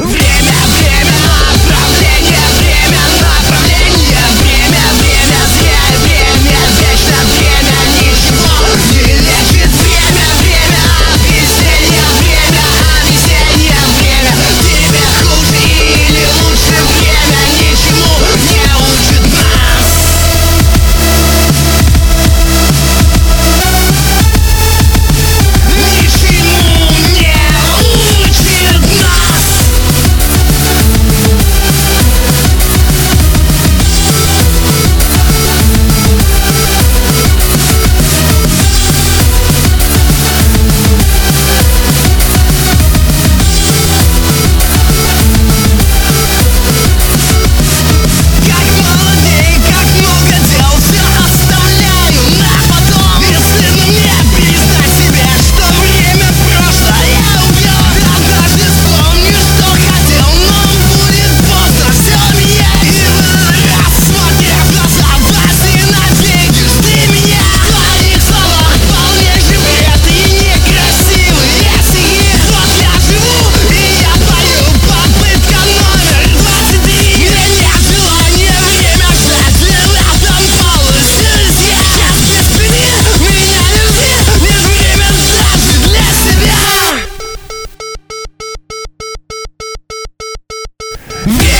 Yeah. Yeah.